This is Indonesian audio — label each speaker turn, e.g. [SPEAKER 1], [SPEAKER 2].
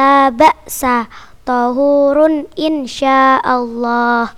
[SPEAKER 1] la ba'sa tahurun insyaallah